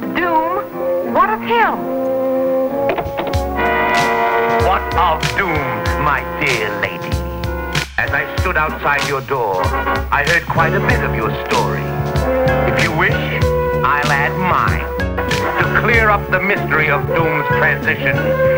Doom? What of him? What of Doom, my dear lady? As I stood outside your door, I heard quite a bit of your story. If you wish, I'll add mine. To clear up the mystery of Doom's transition